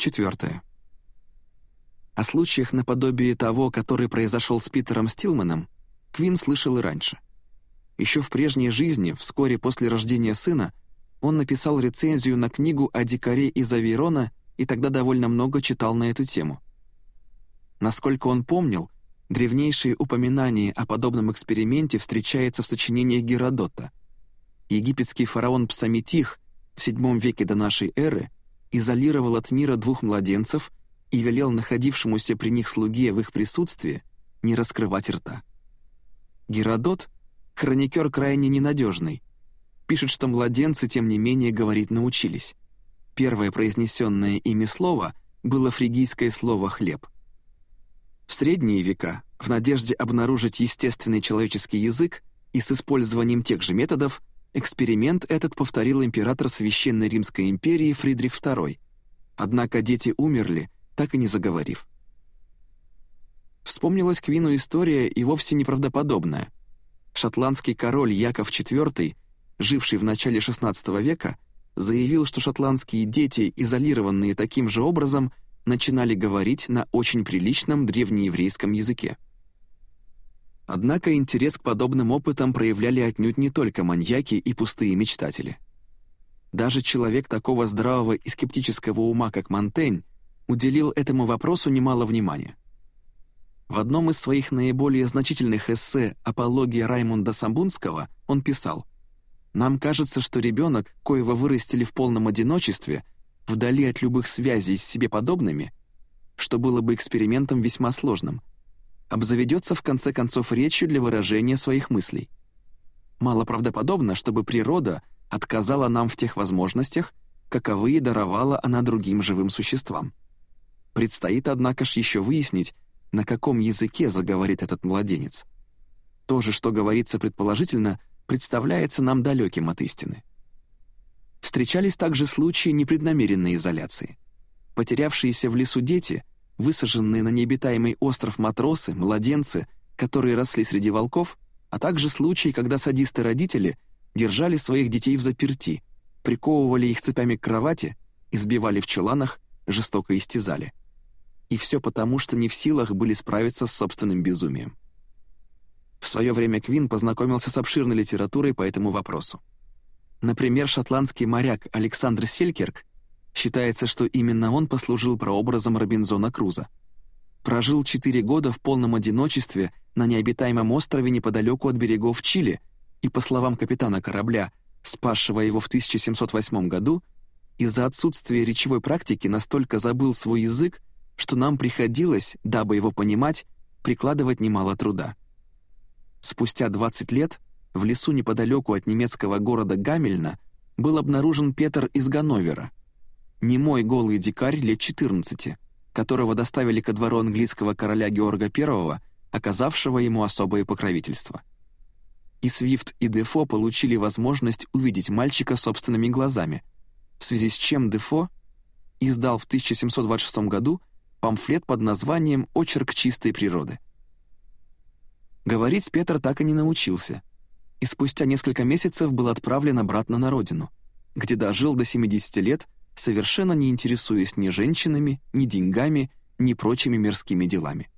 Четвертое. О случаях наподобие того, который произошел с Питером Стилманом, Квин слышал и раньше. Еще в прежней жизни, вскоре после рождения сына, он написал рецензию на книгу о дикаре из Авейрона и тогда довольно много читал на эту тему. Насколько он помнил, древнейшие упоминания о подобном эксперименте встречаются в сочинениях Геродота. Египетский фараон Псаметих в VII веке до нашей эры изолировал от мира двух младенцев и велел находившемуся при них слуге в их присутствии не раскрывать рта. Геродот, хроникер крайне ненадежный, пишет, что младенцы, тем не менее, говорить научились. Первое произнесенное ими слово было фригийское слово «хлеб». В средние века, в надежде обнаружить естественный человеческий язык и с использованием тех же методов, эксперимент этот повторил император Священной Римской империи Фридрих II. Однако дети умерли, так и не заговорив. Вспомнилась Квину история и вовсе неправдоподобная. Шотландский король Яков IV, живший в начале XVI века, заявил, что шотландские дети, изолированные таким же образом, начинали говорить на очень приличном древнееврейском языке. Однако интерес к подобным опытам проявляли отнюдь не только маньяки и пустые мечтатели. Даже человек такого здравого и скептического ума, как Монтень, уделил этому вопросу немало внимания. В одном из своих наиболее значительных эссе «Апология Раймунда Самбунского» он писал «Нам кажется, что ребенок, коего вырастили в полном одиночестве, вдали от любых связей с себе подобными, что было бы экспериментом весьма сложным, обзаведется в конце концов речью для выражения своих мыслей. Мало правдоподобно, чтобы природа отказала нам в тех возможностях, каковые даровала она другим живым существам. Предстоит, однако ж, еще выяснить, на каком языке заговорит этот младенец. То же, что говорится предположительно, представляется нам далеким от истины. Встречались также случаи непреднамеренной изоляции. Потерявшиеся в лесу дети, высаженные на необитаемый остров матросы, младенцы, которые росли среди волков, а также случаи, когда садисты-родители держали своих детей в заперти, приковывали их цепями к кровати, избивали в чуланах, жестоко истязали и все потому, что не в силах были справиться с собственным безумием. В свое время Квин познакомился с обширной литературой по этому вопросу. Например, шотландский моряк Александр Селькерк считается, что именно он послужил прообразом Робинзона Круза. Прожил четыре года в полном одиночестве на необитаемом острове неподалеку от берегов Чили и, по словам капитана корабля, спасшего его в 1708 году, из-за отсутствия речевой практики настолько забыл свой язык, что нам приходилось, дабы его понимать, прикладывать немало труда. Спустя 20 лет в лесу неподалеку от немецкого города Гамельна был обнаружен Петр из Ганновера, немой голый дикарь лет 14, которого доставили ко двору английского короля Георга I, оказавшего ему особое покровительство. И Свифт, и Дефо получили возможность увидеть мальчика собственными глазами, в связи с чем Дефо издал в 1726 году памфлет под названием «Очерк чистой природы». Говорить Петр так и не научился, и спустя несколько месяцев был отправлен обратно на родину, где дожил до 70 лет, совершенно не интересуясь ни женщинами, ни деньгами, ни прочими мирскими делами.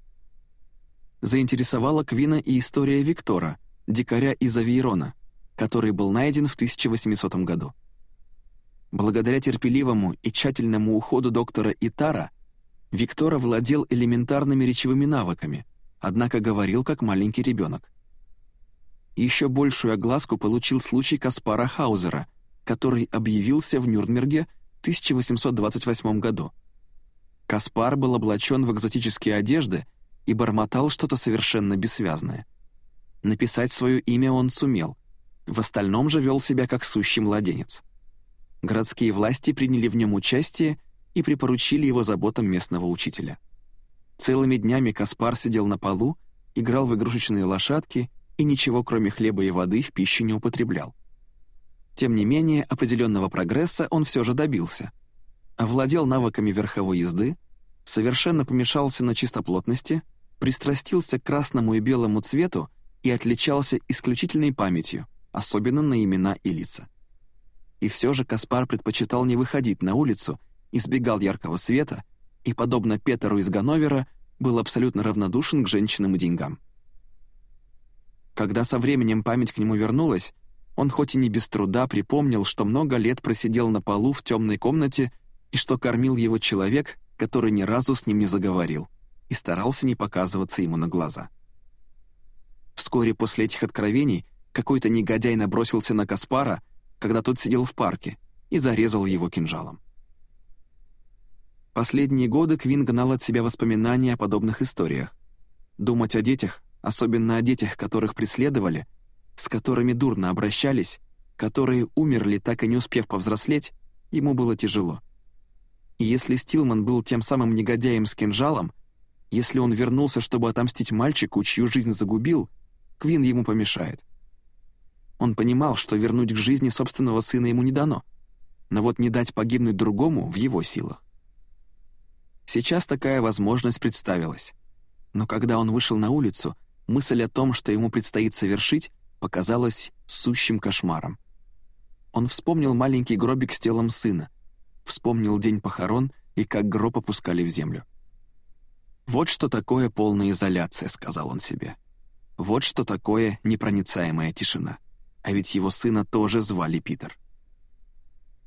Заинтересовала Квина и история Виктора, дикаря из Авейрона, который был найден в 1800 году. Благодаря терпеливому и тщательному уходу доктора Итара – Виктора владел элементарными речевыми навыками, однако говорил как маленький ребенок. Еще большую огласку получил случай Каспара Хаузера, который объявился в Нюрнберге 1828 году. Каспар был облачен в экзотические одежды и бормотал что-то совершенно бессвязное. Написать свое имя он сумел, в остальном же вел себя как сущий младенец. Городские власти приняли в нем участие и припоручили его заботам местного учителя. Целыми днями Каспар сидел на полу, играл в игрушечные лошадки и ничего, кроме хлеба и воды, в пищу не употреблял. Тем не менее, определенного прогресса он все же добился. Овладел навыками верховой езды, совершенно помешался на чистоплотности, пристрастился к красному и белому цвету и отличался исключительной памятью, особенно на имена и лица. И все же Каспар предпочитал не выходить на улицу избегал яркого света и, подобно Петеру из Ганновера, был абсолютно равнодушен к женщинам и деньгам. Когда со временем память к нему вернулась, он хоть и не без труда припомнил, что много лет просидел на полу в темной комнате и что кормил его человек, который ни разу с ним не заговорил и старался не показываться ему на глаза. Вскоре после этих откровений какой-то негодяй набросился на Каспара, когда тот сидел в парке, и зарезал его кинжалом. Последние годы Квин гнал от себя воспоминания о подобных историях. Думать о детях, особенно о детях, которых преследовали, с которыми дурно обращались, которые умерли, так и не успев повзрослеть, ему было тяжело. И если Стилман был тем самым негодяем с кинжалом, если он вернулся, чтобы отомстить мальчику, чью жизнь загубил, Квин ему помешает. Он понимал, что вернуть к жизни собственного сына ему не дано, но вот не дать погибнуть другому в его силах. Сейчас такая возможность представилась. Но когда он вышел на улицу, мысль о том, что ему предстоит совершить, показалась сущим кошмаром. Он вспомнил маленький гробик с телом сына, вспомнил день похорон и как гроб опускали в землю. «Вот что такое полная изоляция», — сказал он себе. «Вот что такое непроницаемая тишина. А ведь его сына тоже звали Питер».